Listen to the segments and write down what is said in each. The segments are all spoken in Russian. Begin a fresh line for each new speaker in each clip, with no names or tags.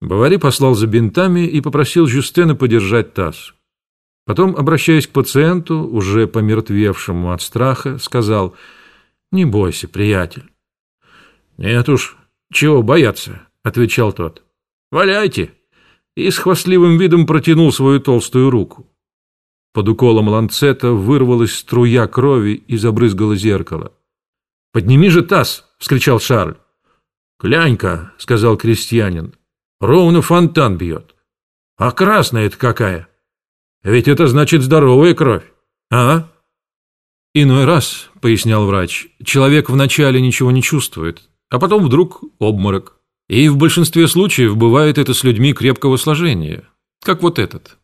Бавари послал за бинтами и попросил Жюстена подержать таз. Потом, обращаясь к пациенту, уже помертвевшему от страха, сказал «Не бойся, приятель». «Нет уж, чего бояться», — отвечал тот. «Валяйте!» И с хвастливым видом протянул свою толстую руку. Под уколом ланцета вырвалась струя крови и забрызгала зеркало. «Подними же таз!» — вскричал Шарль. «Клянь-ка!» — сказал крестьянин. Ровно фонтан бьет. А красная это какая? Ведь это значит здоровая кровь. А? Иной раз, пояснял врач, человек вначале ничего не чувствует, а потом вдруг обморок. И в большинстве случаев бывает это с людьми крепкого сложения, как вот этот.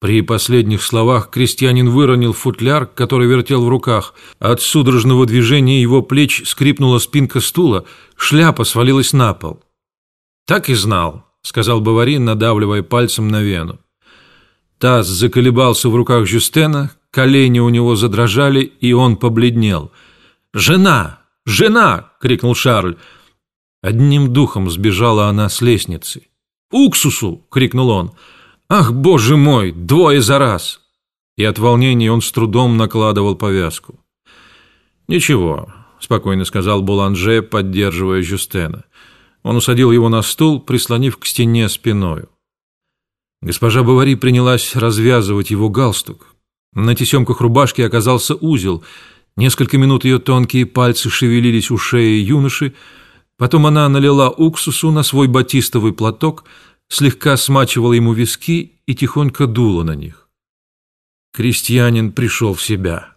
При последних словах крестьянин выронил футляр, который вертел в руках. От судорожного движения его плеч скрипнула спинка стула, шляпа свалилась на пол. «Так и знал», — сказал Баварин, надавливая пальцем на вену. Таз заколебался в руках Жюстена, колени у него задрожали, и он побледнел. «Жена! Жена!» — крикнул Шарль. Одним духом сбежала она с лестницы. «Уксусу!» — крикнул он. «Ах, боже мой! Двое за раз!» И от волнения он с трудом накладывал повязку. «Ничего», — спокойно сказал Буланже, поддерживая Жюстена. Он усадил его на стул, прислонив к стене спиною. Госпожа Бавари принялась развязывать его галстук. На тесемках рубашки оказался узел. Несколько минут ее тонкие пальцы шевелились у шеи юноши. Потом она налила уксусу на свой батистовый платок, слегка смачивала ему виски и тихонько дула на них. Крестьянин пришел в себя.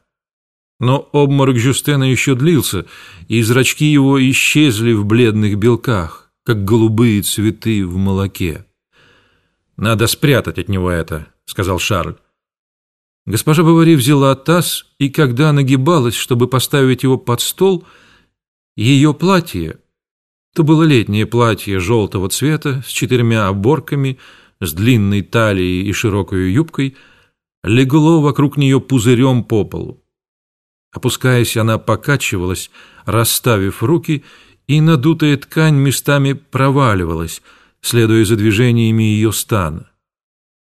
Но обморок Жюстена еще длился, и зрачки его исчезли в бледных белках, как голубые цветы в молоке. «Надо спрятать от него это», — сказал Шарль. Госпожа Бавари взяла таз, и когда нагибалась, чтобы поставить его под стол, ее платье, то было летнее платье желтого цвета с четырьмя оборками, с длинной талией и широкой юбкой, легло вокруг нее пузырем по полу. Опускаясь, она покачивалась, расставив руки, и надутая ткань местами проваливалась, следуя за движениями ее стана.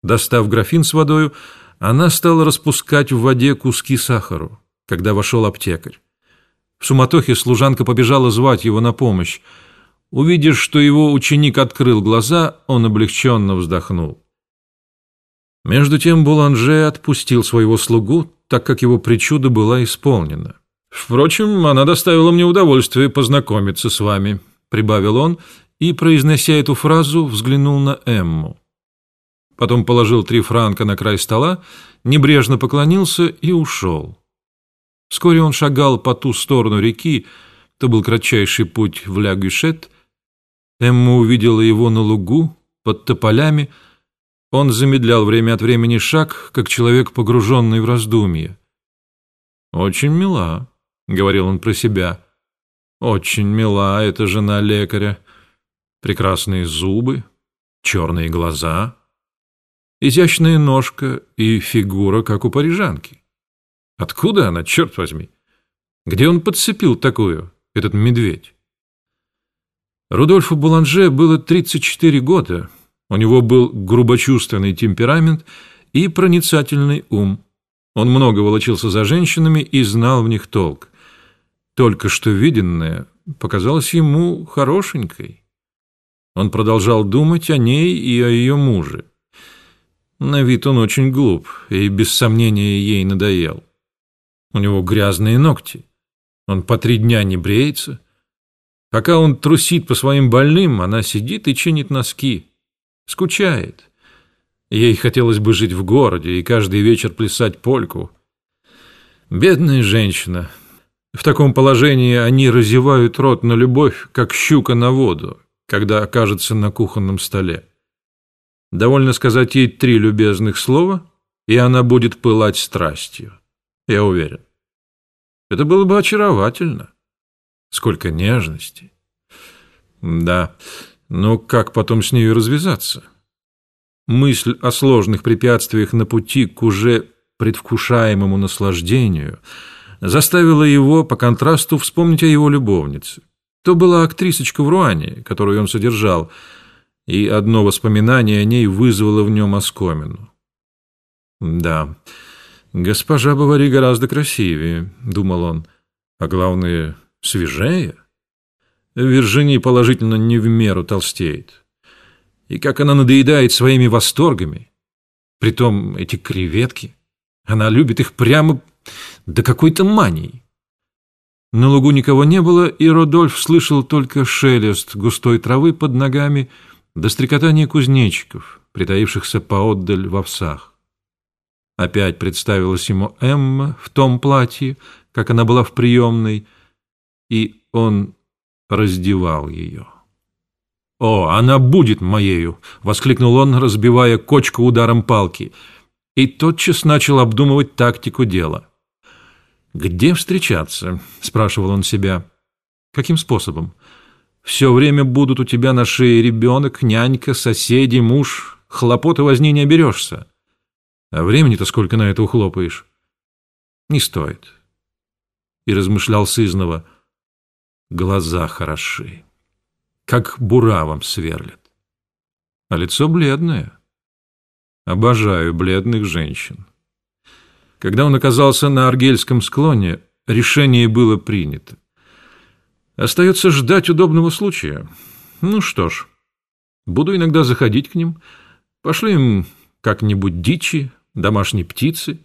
Достав графин с водою, она стала распускать в воде куски сахару, когда вошел аптекарь. В суматохе служанка побежала звать его на помощь. Увидев, что его ученик открыл глаза, он облегченно вздохнул. Между тем Буланже отпустил своего слугу, так как его причуда была исполнена. «Впрочем, она доставила мне удовольствие познакомиться с вами», — прибавил он, и, произнося эту фразу, взглянул на Эмму. Потом положил три франка на край стола, небрежно поклонился и ушел. Вскоре он шагал по ту сторону реки, то был кратчайший путь в Ля-Гюшет. Эмма увидела его на лугу, под тополями, — он замедлял время от времени шаг, как человек, погруженный в раздумье. «Очень мила», — говорил он про себя. «Очень мила эта жена лекаря. Прекрасные зубы, черные глаза, изящная ножка и фигура, как у парижанки. Откуда она, черт возьми? Где он подцепил такую, этот медведь?» Рудольфу Буланже было 34 года, у него был грубочувственный темперамент и проницательный ум. Он много волочился за женщинами и знал в них толк. Только что виденное показалось ему хорошенькой. Он продолжал думать о ней и о ее муже. На вид он очень глуп и, без сомнения, ей надоел. У него грязные ногти. Он по три дня не бреется. Пока он трусит по своим больным, она сидит и чинит носки. Скучает. Ей хотелось бы жить в городе и каждый вечер плясать польку. Бедная женщина. В таком положении они разевают рот на любовь, как щука на воду, когда окажется на кухонном столе. Довольно сказать ей три любезных слова, и она будет пылать страстью. Я уверен. Это было бы очаровательно. Сколько нежности. Да, но как потом с нею развязаться? Мысль о сложных препятствиях на пути к уже предвкушаемому наслаждению заставила его по контрасту вспомнить о его любовнице. То была актрисочка в Руане, которую он содержал. и одно воспоминание о ней вызвало в нем оскомину. «Да, госпожа Бавари гораздо красивее», — думал он, — «а главное, свежее. Виржини положительно не в меру толстеет. И как она надоедает своими восторгами. Притом эти креветки, она любит их прямо до какой-то мании». На лугу никого не было, и Родольф слышал только шелест густой травы под ногами — до стрекотания кузнечиков, притаившихся поотдаль в овсах. Опять представилась ему Эмма в том платье, как она была в приемной, и он раздевал ее. «О, она будет моею!» — воскликнул он, разбивая кочку ударом палки, и тотчас начал обдумывать тактику дела. «Где встречаться?» — спрашивал он себя. «Каким способом?» Все время будут у тебя на шее ребенок, нянька, соседи, муж. Хлопоты возни не оберешься. А времени-то сколько на это ухлопаешь? Не стоит. И размышлял сызнова. Глаза хороши. Как буравом сверлят. А лицо бледное. Обожаю бледных женщин. Когда он оказался на Аргельском склоне, решение было принято. Остается ждать удобного случая. Ну что ж, буду иногда заходить к ним, пошлю им как-нибудь дичи, домашней птицы.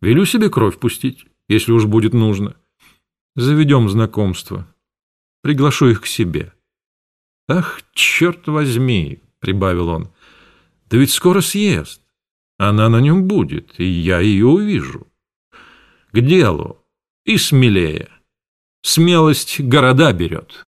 Велю себе кровь пустить, если уж будет нужно. Заведем знакомство. Приглашу их к себе. Ах, черт возьми, прибавил он, да ведь скоро съест. Она на нем будет, и я ее увижу. К делу и смелее. Смелость города берет.